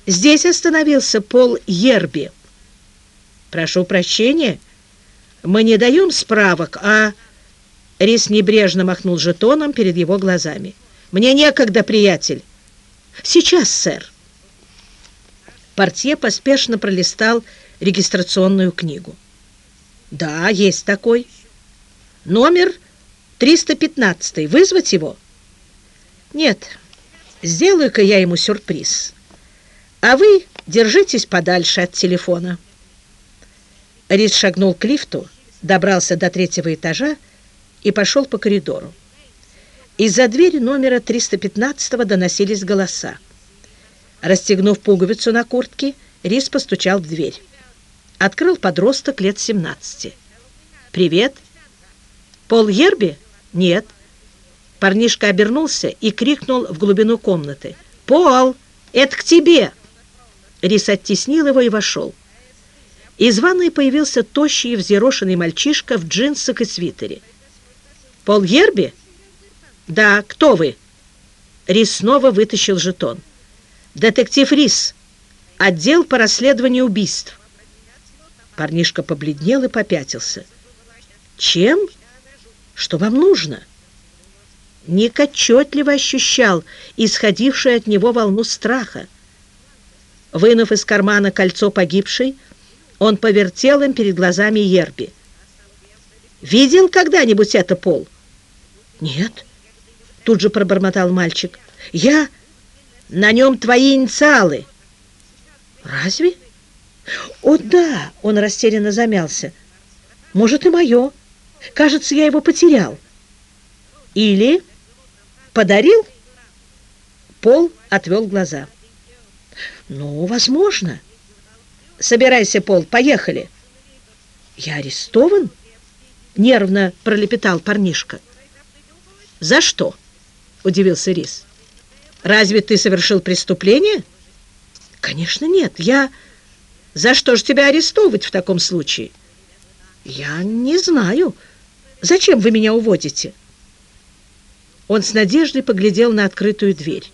Здесь остановился Пол Ерби. «Прошу прощения, мы не даем справок, а...» Рис небрежно махнул жетоном перед его глазами. «Мне некогда, приятель!» «Сейчас, сэр!» Портье поспешно пролистал регистрационную книгу. «Да, есть такой. Номер 315. Вызвать его?» «Нет, сделаю-ка я ему сюрприз. А вы держитесь подальше от телефона». Рис шагнул к лифту, добрался до третьего этажа и пошел по коридору. Из-за двери номера 315 доносились голоса. Расстегнув пуговицу на куртке, Рис постучал в дверь. Открыл подросток лет 17. «Привет!» «Пол Ерби?» «Нет». Парнишка обернулся и крикнул в глубину комнаты. «Пол, это к тебе!» Рис оттеснил его и вошел. Из ванной появился тощий и взъерошенный мальчишка в джинсах и свитере. «Пол Ерби?» «Да, кто вы?» Рис снова вытащил жетон. «Детектив Рис, отдел по расследованию убийств». Парнишка побледнел и попятился. «Чем? Что вам нужно?» Ник отчетливо ощущал исходившую от него волну страха. Вынув из кармана кольцо погибшей, он повертел им перед глазами Ерби. «Видел когда-нибудь это, Пол?» «Нет», — тут же пробормотал мальчик. «Я... На нем твои инициалы». «Разве?» «О, да!» — он растерянно замялся. «Может, и мое. Кажется, я его потерял». «Или подарил?» Пол отвел глаза. «Ну, возможно». «Собирайся, Пол, поехали». «Я арестован?» — нервно пролепетал парнишка. «За что?» — удивился Рис. «Разве ты совершил преступление?» «Конечно нет. Я...» «За что же тебя арестовывать в таком случае?» «Я не знаю. Зачем вы меня уводите?» Он с надеждой поглядел на открытую дверь.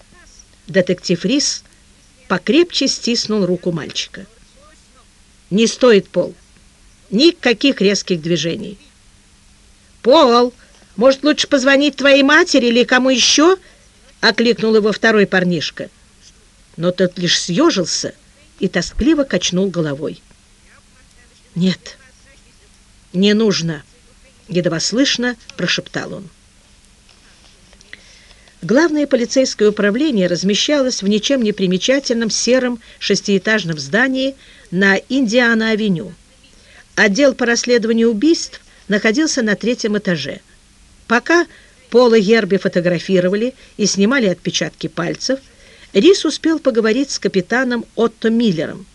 Детектив Рис покрепче стиснул руку мальчика. «Не стоит, Пол. Никаких резких движений». «Пол!» Может, лучше позвонить твоей матери или кому еще?» — окликнул его второй парнишка. Но тот лишь съежился и тоскливо качнул головой. «Нет, не нужно», — едва слышно прошептал он. Главное полицейское управление размещалось в ничем не примечательном сером шестиэтажном здании на Индиана-авеню. Отдел по расследованию убийств находился на третьем этаже. Пока Пола Ерби фотографировали и снимали отпечатки пальцев, Рис успел поговорить с капитаном Отто Миллером.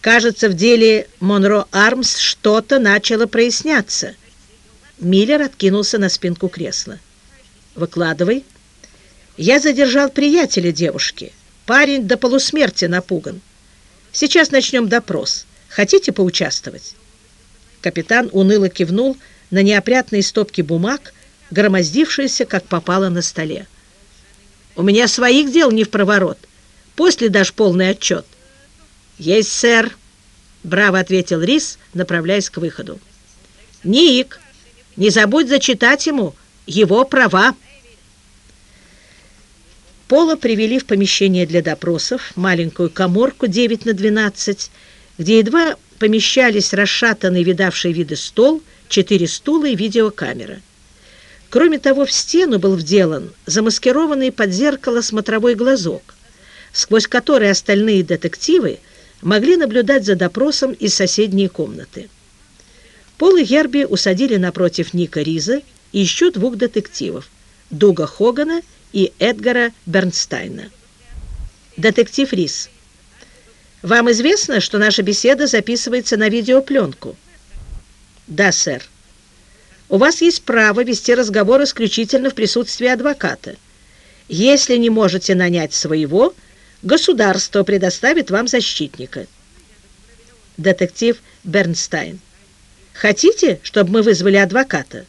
«Кажется, в деле Монро Армс что-то начало проясняться». Миллер откинулся на спинку кресла. «Выкладывай». «Я задержал приятеля девушки. Парень до полусмерти напуган. Сейчас начнем допрос. Хотите поучаствовать?» Капитан уныло кивнул на неопрятные стопки бумаг, громоздившиеся, как попало на столе. «У меня своих дел не в проворот. После дашь полный отчет». «Есть, сэр», — браво ответил Рис, направляясь к выходу. «Ник, не забудь зачитать ему его права». Пола привели в помещение для допросов, маленькую коморку 9 на 12, где едва помещались расшатанный видавший виды стол, четыре стула и видеокамера. Кроме того, в стену был вделан замаскированный под зеркало смотровой глазок, сквозь который остальные детективы могли наблюдать за допросом из соседней комнаты. Пол и Герби усадили напротив Ника Риза и еще двух детективов – Дуга Хогана и Эдгара Бернстайна. Детектив Риз. Вам известно, что наша беседа записывается на видеопленку? Да, сэр. У вас есть право вести разговор исключительно в присутствии адвоката. Если не можете нанять своего, государство предоставит вам защитника. Детектив Бернстайн. Хотите, чтобы мы вызвали адвоката?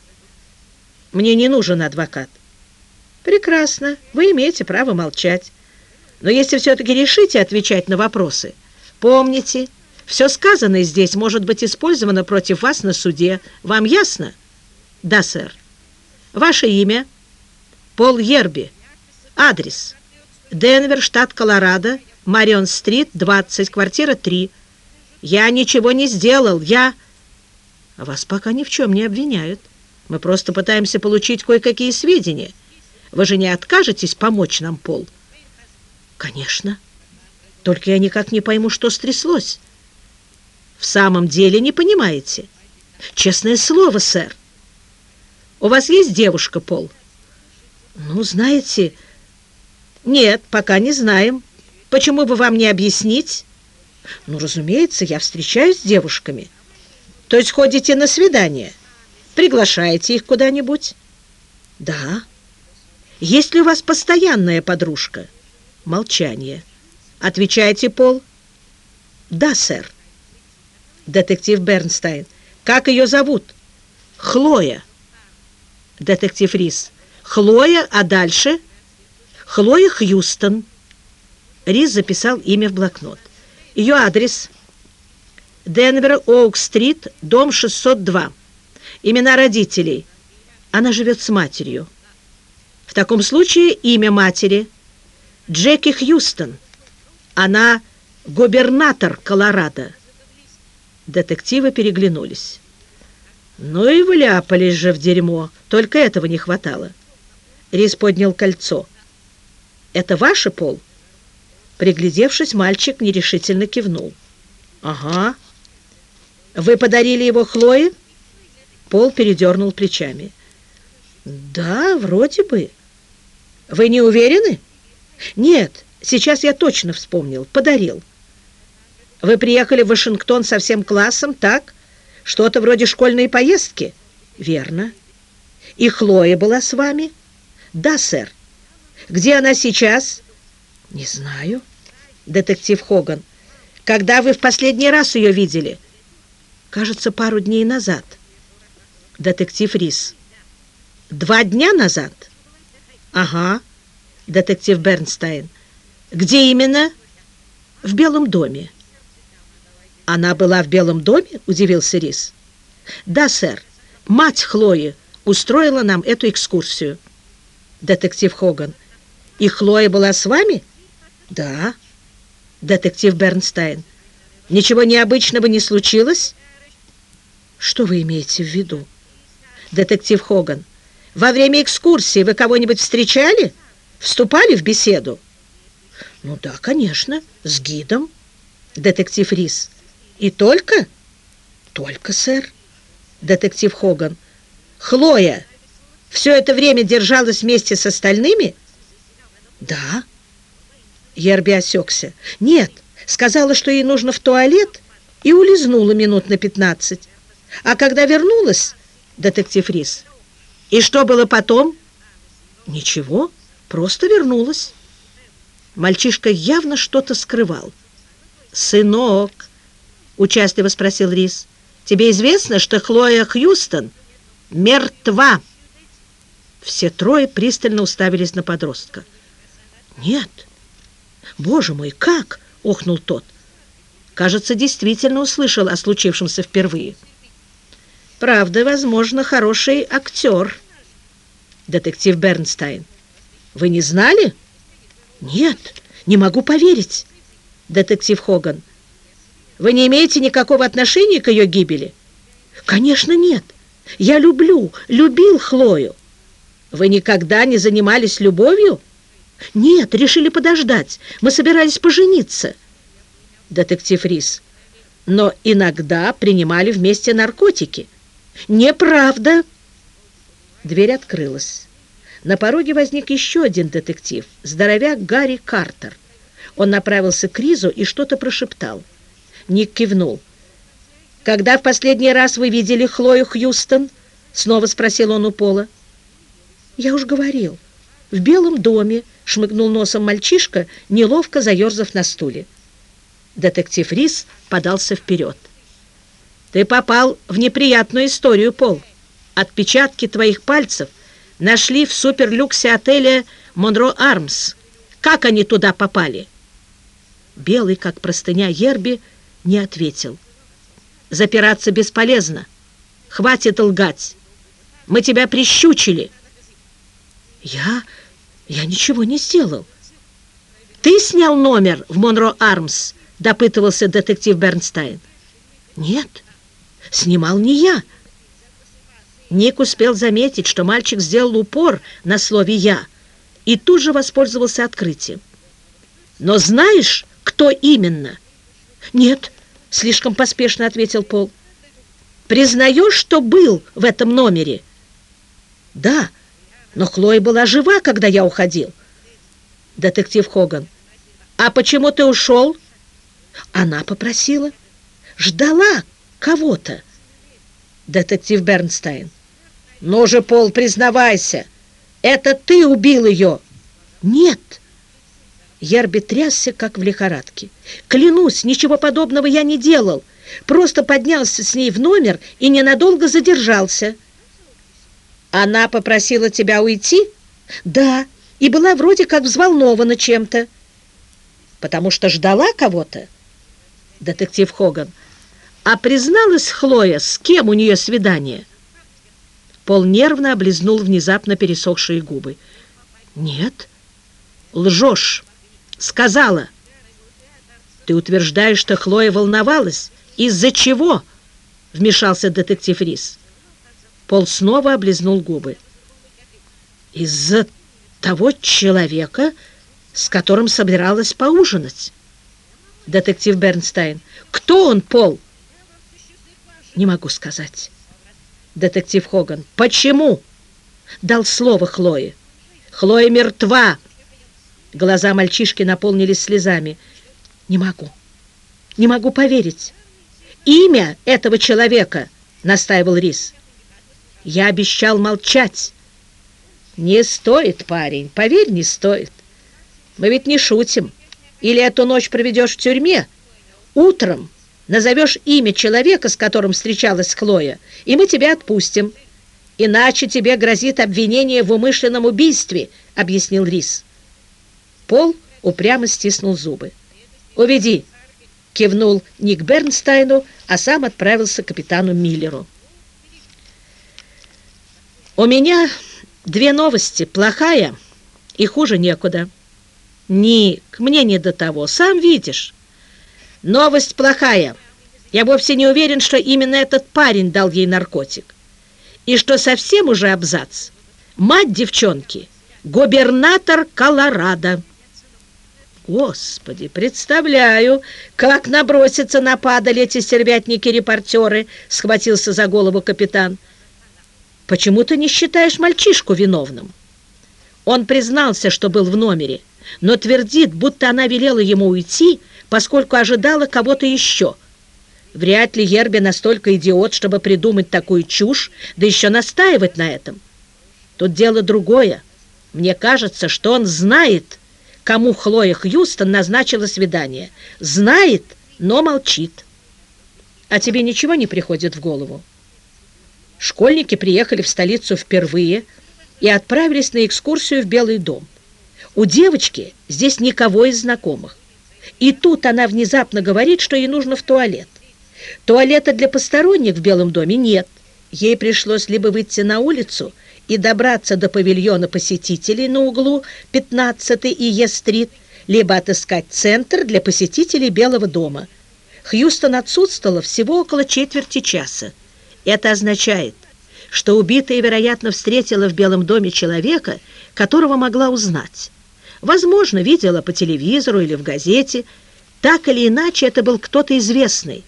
Мне не нужен адвокат. Прекрасно, вы имеете право молчать. Но если все-таки решите отвечать на вопросы, помните, все сказанное здесь может быть использовано против вас на суде. Вам ясно? Да, сэр. Ваше имя? Пол Ерби. Адрес? Денвер, штат Колорадо, Марион-стрит, 20, квартира 3. Я ничего не сделал, я... Вас пока ни в чем не обвиняют. Мы просто пытаемся получить кое-какие сведения. Вы же не откажетесь помочь нам, Пол? Конечно. Только я никак не пойму, что стряслось. В самом деле не понимаете? Честное слово, сэр. У вас есть девушка, Пол? Ну, знаете... Нет, пока не знаем. Почему бы вам не объяснить? Ну, разумеется, я встречаюсь с девушками. То есть ходите на свидание? Приглашаете их куда-нибудь? Да. Есть ли у вас постоянная подружка? Молчание. Отвечайте, Пол. Да, сэр. Детектив Бернстайн. Как ее зовут? Хлоя. Детектив Рис. Хлоя, а дальше? Хлоя Хьюстон. Рис записал имя в блокнот. Ее адрес. Денвер, Оук-стрит, дом 602. Имена родителей. Она живет с матерью. В таком случае имя матери – Джеки Хьюстон. Она губернатор Колорадо. Детективы переглянулись. Ну и вляпались же в дерьмо. Только этого не хватало. Рис поднял кольцо. «Это ваше, Пол?» Приглядевшись, мальчик нерешительно кивнул. «Ага. Вы подарили его Хлое?» Пол передернул плечами. «Да, вроде бы». Вы не уверены? Нет, сейчас я точно вспомнил. Подарил. Вы приехали в Вашингтон со всем классом, так? Что-то вроде школьной поездки? Верно. И Хлоя была с вами? Да, сэр. Где она сейчас? Не знаю. Детектив Хоган. Когда вы в последний раз ее видели? Кажется, пару дней назад. Детектив Рис. Два дня назад? «Ага, детектив Бернстайн. Где именно?» «В Белом доме». «Она была в Белом доме?» – удивился Рис. «Да, сэр. Мать Хлои устроила нам эту экскурсию». Детектив Хоган. «И Хлоя была с вами?» «Да». Детектив Бернстайн. «Ничего необычного не случилось?» «Что вы имеете в виду?» Детектив Хоган. Во время экскурсии вы кого-нибудь встречали? Вступали в беседу? Ну да, конечно, с гидом. Детектив Рис. И только? Только, сэр. Детектив Хоган. Хлоя все это время держалась вместе с остальными? Да. Ерби осекся. Нет, сказала, что ей нужно в туалет, и улизнула минут на пятнадцать. А когда вернулась, детектив Рис, и что было потом? Ничего, просто вернулась. Мальчишка явно что-то скрывал. «Сынок, участливо спросил Рис. «Тебе известно, что Хлоя Хьюстон мертва?» Все трое пристально уставились на подростка. «Нет! Боже мой, как?» — охнул тот. Кажется, действительно услышал о случившемся впервые. «Правда, возможно, хороший актер» детектив Бернстайн. Вы не знали? Нет, не могу поверить. Детектив Хоган. Вы не имеете никакого отношения к ее гибели? Конечно, нет. Я люблю, любил Хлою. Вы никогда не занимались любовью? Нет, решили подождать. Мы собирались пожениться. Детектив Рис. Но иногда принимали вместе наркотики. Неправда. Дверь открылась. На пороге возник еще один детектив, здоровяк Гарри Картер. Он направился к Ризу и что-то прошептал. Ник кивнул. «Когда в последний раз вы видели Хлою Хьюстон?» Снова спросил он у Пола. «Я уж говорил. В Белом доме», — шмыгнул носом мальчишка, неловко заерзав на стуле. Детектив Рис подался вперед. «Ты попал в неприятную историю, Пол. Отпечатки твоих пальцев нашли в суперлюксе отеля «Монро Армс». Как они туда попали?» Белый, как простыня Ерби, не ответил. «Запираться бесполезно. Хватит лгать. Мы тебя прищучили». «Я... я ничего не сделал». «Ты снял номер в Монро Армс?» — допытывался детектив Бернстайн. «Нет, снимал не я». Ник успел заметить, что мальчик сделал упор на слове «я» и тут же воспользовался открытием. «Но знаешь, кто именно?» «Нет», — слишком поспешно ответил Пол. «Признаешь, что был в этом номере?» «Да, но Хлоя была жива, когда я уходил». Детектив Хоган. «А почему ты ушел?» Она попросила. Ждала кого-то. Детектив Бернстайн. «Ну же, Пол, признавайся, это ты убил ее!» «Нет!» Ярби трясся, как в лихорадке. «Клянусь, ничего подобного я не делал. Просто поднялся с ней в номер и ненадолго задержался». «Она попросила тебя уйти?» «Да, и была вроде как взволнована чем-то». «Потому что ждала кого-то?» Детектив Хоган. «А призналась Хлоя, с кем у нее свидание?» Пол нервно облизнул внезапно пересохшие губы. «Нет, лжешь. Сказала». «Ты утверждаешь, что Хлоя волновалась? Из-за чего?» — вмешался детектив Рис. Пол снова облизнул губы. «Из-за того человека, с которым собиралась поужинать». Детектив Бернстайн. «Кто он, Пол?» «Не могу сказать». Детектив Хоган. «Почему?» Дал слово Хлое. «Хлоя мертва!» Глаза мальчишки наполнились слезами. «Не могу. Не могу поверить. Имя этого человека!» Настаивал Рис. «Я обещал молчать». «Не стоит, парень, поверь, не стоит. Мы ведь не шутим. Или эту ночь проведешь в тюрьме. Утром назовешь имя человека, с которым встречалась Хлоя, и мы тебя отпустим. Иначе тебе грозит обвинение в умышленном убийстве», — объяснил Рис. Пол упрямо стиснул зубы. «Уведи!» — кивнул Ник Бернстайну, а сам отправился к капитану Миллеру. «У меня две новости, плохая и хуже некуда». «Ник, мне не до того, сам видишь». Новость плохая. Я вовсе не уверен, что именно этот парень дал ей наркотик. И что совсем уже абзац. Мать девчонки — губернатор Колорадо. Господи, представляю, как набросятся на падаль эти стервятники-репортеры, схватился за голову капитан. Почему ты не считаешь мальчишку виновным? Он признался, что был в номере, но твердит, будто она велела ему уйти, поскольку ожидала кого-то еще. Вряд ли Ерби настолько идиот, чтобы придумать такую чушь, да еще настаивать на этом. Тут дело другое. Мне кажется, что он знает, кому Хлоя Хьюстон назначила свидание. Знает, но молчит. А тебе ничего не приходит в голову? Школьники приехали в столицу впервые и отправились на экскурсию в Белый дом. У девочки здесь никого из знакомых. И тут она внезапно говорит, что ей нужно в туалет. Туалета для посторонних в Белом доме нет. Ей пришлось либо выйти на улицу и добраться до павильона посетителей на углу 15 и Е-стрит, либо отыскать центр для посетителей Белого дома. Хьюстон отсутствовала всего около четверти часа. Это означает, что убитая, вероятно, встретила в Белом доме человека, которого могла узнать. Возможно, видела по телевизору или в газете. Так или иначе, это был кто-то известный.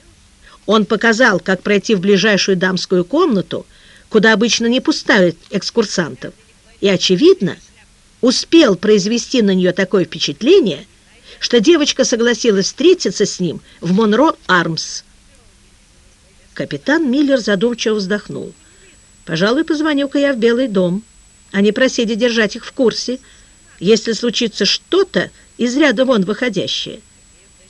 Он показал, как пройти в ближайшую дамскую комнату, куда обычно не пускают экскурсантов, и, очевидно, успел произвести на нее такое впечатление, что девочка согласилась встретиться с ним в Монро Армс. Капитан Миллер задумчиво вздохнул. «Пожалуй, позвоню-ка я в Белый дом. Они просили держать их в курсе, если случится что-то из ряда вон выходящее.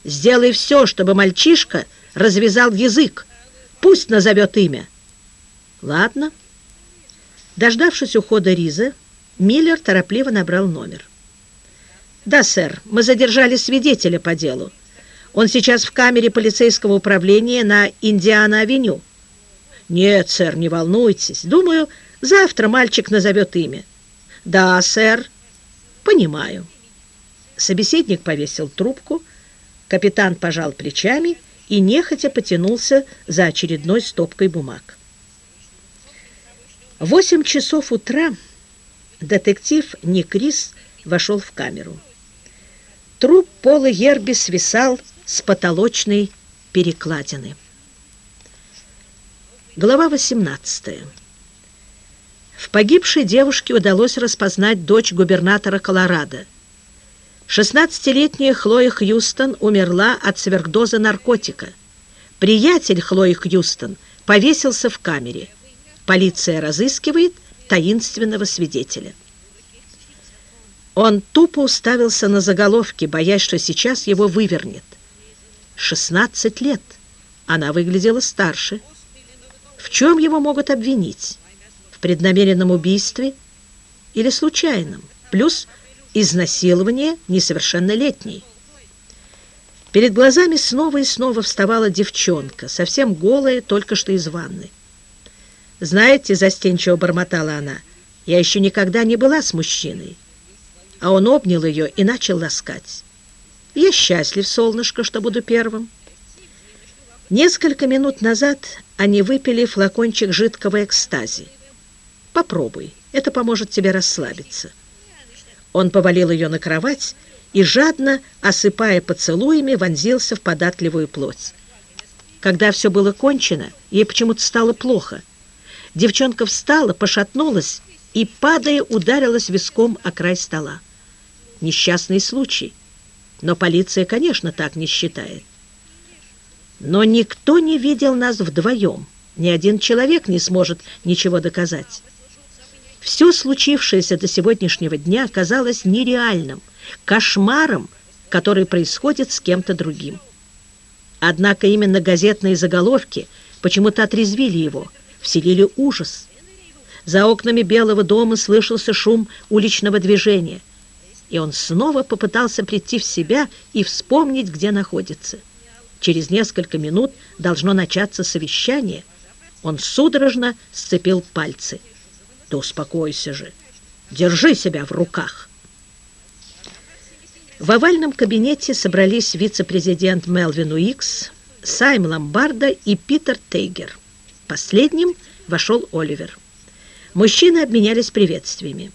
Сделай все, чтобы мальчишка развязал язык. Пусть назовет имя». «Ладно». Дождавшись ухода Риза, Миллер торопливо набрал номер. «Да, сэр, мы задержали свидетеля по делу. Он сейчас в камере полицейского управления на Индиана-авеню». «Нет, сэр, не волнуйтесь. Думаю, завтра мальчик назовет имя». «Да, сэр, понимаю». Собеседник повесил трубку, капитан пожал плечами и нехотя потянулся за очередной стопкой бумаг. Восемь часов утра детектив Никрис вошел в камеру. Труп Пола Ерби свисал с потолочной перекладины. Глава 18. В погибшей девушке удалось распознать дочь губернатора Колорадо. 16-летняя Хлоя Хьюстон умерла от сверхдоза наркотика. Приятель Хлои Хьюстон повесился в камере. Полиция разыскивает таинственного свидетеля. Он тупо уставился на заголовки, боясь, что сейчас его вывернет. 16 лет. Она выглядела старше. В чем его могут обвинить? Преднамеренном убийстве или случайном? Плюс изнасилование несовершеннолетней. Перед глазами снова и снова вставала девчонка, совсем голая, только что из ванны. «Знаете, — застенчиво бормотала она, — я еще никогда не была с мужчиной». А он обнял ее и начал ласкать. «Я счастлив, солнышко, что буду первым». Несколько минут назад они выпили флакончик жидкого экстази. «Попробуй, это поможет тебе расслабиться». Он повалил ее на кровать и, жадно, осыпая поцелуями, вонзился в податливую плоть. Когда все было кончено, ей почему-то стало плохо. Девчонка встала, пошатнулась и, падая, ударилась виском о край стола. Несчастный случай. Но полиция, конечно, так не считает. Но никто не видел нас вдвоем. Ни один человек не сможет ничего доказать. Все случившееся до сегодняшнего дня оказалось нереальным, кошмаром, который происходит с кем-то другим. Однако именно газетные заголовки почему-то отрезвили его, вселили ужас. За окнами Белого дома слышался шум уличного движения, и он снова попытался прийти в себя и вспомнить, где находится. Через несколько минут должно начаться совещание. Он судорожно сцепил пальцы. Да успокойся же. Держи себя в руках. В овальном кабинете собрались вице-президент Мелвин Уикс, Сайм Ломбарда и Питер Тейгер. Последним вошел Оливер. Мужчины обменялись приветствиями.